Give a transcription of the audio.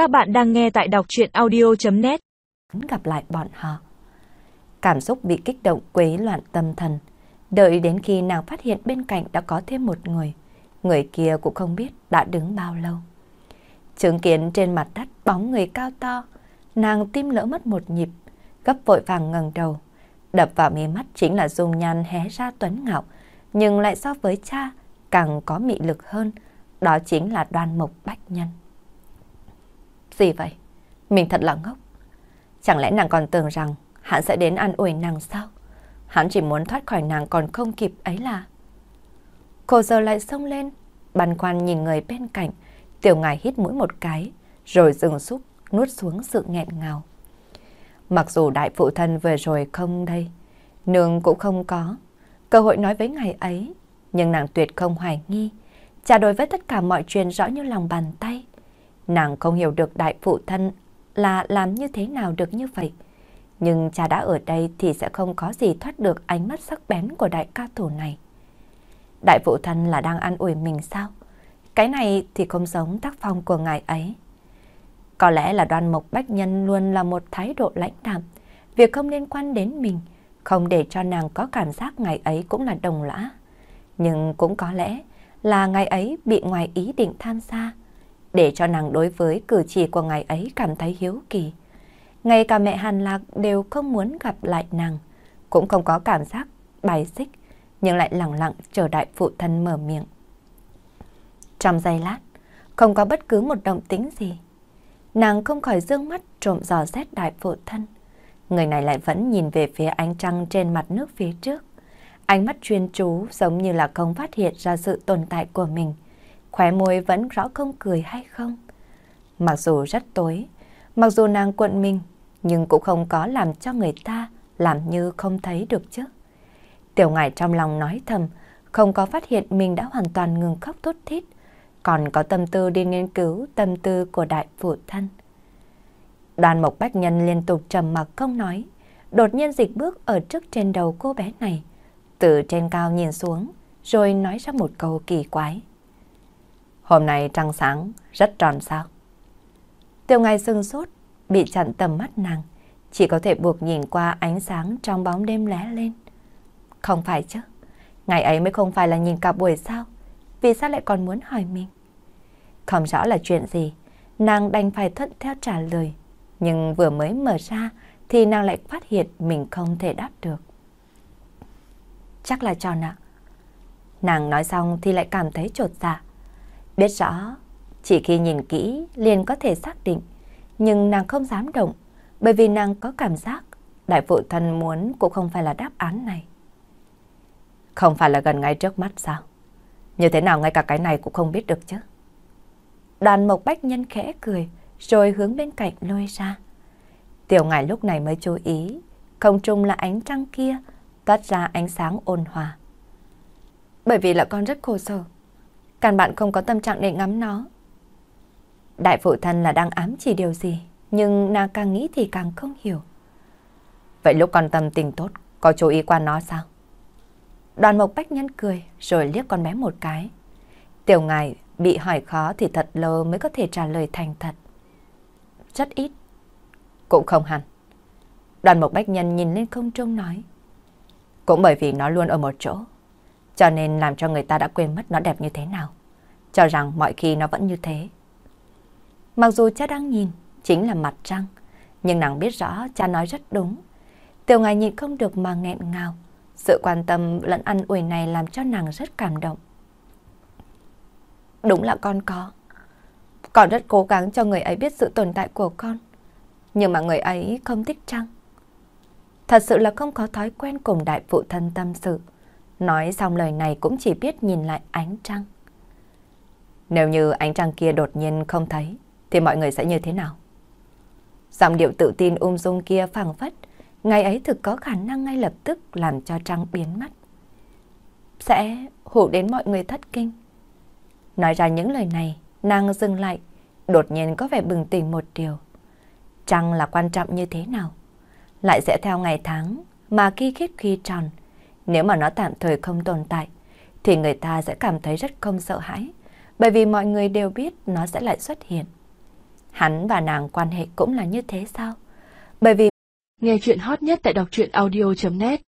Các bạn đang nghe tại đọc chuyện audio.net Gặp lại bọn họ. Cảm xúc bị kích động quấy loạn tâm thần. Đợi đến khi nàng phát hiện bên cạnh đã có thêm một người. Người kia cũng không biết đã đứng bao lâu. Chứng kiến trên mặt đất bóng người cao to. Nàng tim lỡ mất một nhịp. Gấp vội vàng ngẩng đầu. Đập vào mi mắt chính là dung nhan hé ra tuấn ngạo. Nhưng lại so với cha, càng có mị lực hơn. Đó chính là đoan mộc bách nhân. Gì vậy? Mình thật là ngốc. Chẳng lẽ nàng còn tưởng rằng hắn sẽ đến ăn ủi nàng sao? Hắn chỉ muốn thoát khỏi nàng còn không kịp ấy là... Cô giờ lại xông lên, băn khoăn nhìn người bên cạnh, tiểu ngài hít mũi một cái, rồi dừng xúc, nuốt xuống sự nghẹn ngào. Mặc dù đại phụ thân vừa rồi không đây, nương cũng không có, cơ hội nói với ngài ấy, nhưng nàng tuyệt không hoài nghi, trả đối với tất cả mọi chuyện rõ như lòng bàn tay. Nàng không hiểu được đại phụ thân là làm như thế nào được như vậy. Nhưng cha đã ở đây thì sẽ không có gì thoát được ánh mắt sắc bén của đại ca thủ này. Đại phụ thân là đang ăn ủi mình sao? Cái này thì không giống tác phong của ngài ấy. Có lẽ là đoan mộc bách nhân luôn là một thái độ lãnh đạm. Việc không liên quan đến mình, không để cho nàng có cảm giác ngày ấy cũng là đồng lã. Nhưng cũng có lẽ là ngày ấy bị ngoài ý định tham gia để cho nàng đối với cử chỉ của ngài ấy cảm thấy hiếu kỳ. Ngay cả mẹ Hàn Lạc đều không muốn gặp lại nàng, cũng không có cảm giác bài xích, nhưng lại lặng lặng chờ đại phụ thân mở miệng. Trong giây lát, không có bất cứ một động tĩnh gì. Nàng không khỏi dương mắt trộm dò xét đại phụ thân. Người này lại vẫn nhìn về phía ánh trăng trên mặt nước phía trước. Ánh mắt chuyên chú giống như là không phát hiện ra sự tồn tại của mình khóe môi vẫn rõ không cười hay không. Mặc dù rất tối, mặc dù nàng cuộn mình, nhưng cũng không có làm cho người ta làm như không thấy được chứ. Tiểu ngải trong lòng nói thầm, không có phát hiện mình đã hoàn toàn ngừng khóc thút thít, còn có tâm tư đi nghiên cứu tâm tư của đại phụ thân. Đoàn mộc bách nhân liên tục trầm mặc không nói, đột nhiên dịch bước ở trước trên đầu cô bé này, từ trên cao nhìn xuống, rồi nói ra một câu kỳ quái. Hôm nay trăng sáng, rất tròn sao. Tiêu ngài sưng sốt, bị chặn tầm mắt nàng, chỉ có thể buộc nhìn qua ánh sáng trong bóng đêm lé lên. Không phải chứ, ngày ấy mới không phải là nhìn cả buổi sao, vì sao lại còn muốn hỏi mình? Không rõ là chuyện gì, nàng đành phải thuận theo trả lời, nhưng vừa mới mở ra thì nàng lại phát hiện mình không thể đáp được. Chắc là tròn ạ. Nàng nói xong thì lại cảm thấy trột dạ. Biết rõ, chỉ khi nhìn kỹ liền có thể xác định, nhưng nàng không dám động, bởi vì nàng có cảm giác đại phụ thân muốn cũng không phải là đáp án này. Không phải là gần ngay trước mắt sao? Như thế nào ngay cả cái này cũng không biết được chứ? Đoàn mộc bách nhân khẽ cười, rồi hướng bên cạnh lôi ra. Tiểu ngài lúc này mới chú ý, không trung là ánh trăng kia, toát ra ánh sáng ôn hòa. Bởi vì là con rất khổ sở, Căn bạn không có tâm trạng để ngắm nó. Đại phụ thân là đang ám chỉ điều gì, nhưng nàng càng nghĩ thì càng không hiểu. Vậy lúc con tâm tình tốt, có chú ý qua nó sao? Đoàn mộc bách nhân cười, rồi liếc con bé một cái. Tiểu ngài bị hỏi khó thì thật lâu mới có thể trả lời thành thật. Rất ít. Cũng không hẳn. Đoàn mộc bách nhân nhìn lên không trung nói. Cũng bởi vì nó luôn ở một chỗ, cho nên làm cho người ta đã quên mất nó đẹp như thế nào. Cho rằng mọi khi nó vẫn như thế. Mặc dù cha đang nhìn, chính là mặt trăng. Nhưng nàng biết rõ cha nói rất đúng. Tiểu ngài nhìn không được mà nghẹn ngào. Sự quan tâm lẫn ăn ủi này làm cho nàng rất cảm động. Đúng là con có. Con rất cố gắng cho người ấy biết sự tồn tại của con. Nhưng mà người ấy không thích trăng. Thật sự là không có thói quen cùng đại phụ thân tâm sự. Nói xong lời này cũng chỉ biết nhìn lại ánh trăng. Nếu như ánh trăng kia đột nhiên không thấy, thì mọi người sẽ như thế nào? Giọng điệu tự tin ung dung kia phẳng phất, ngày ấy thực có khả năng ngay lập tức làm cho trăng biến mất. Sẽ hủ đến mọi người thất kinh. Nói ra những lời này, nàng dừng lại, đột nhiên có vẻ bừng tỉnh một điều. Trăng là quan trọng như thế nào? Lại sẽ theo ngày tháng, mà khi khiết khi tròn, nếu mà nó tạm thời không tồn tại, thì người ta sẽ cảm thấy rất không sợ hãi, bởi vì mọi người đều biết nó sẽ lại xuất hiện. Hắn và nàng quan hệ cũng là như thế sao? Bởi vì nghe chuyện hot nhất tại đọc truyện audio.net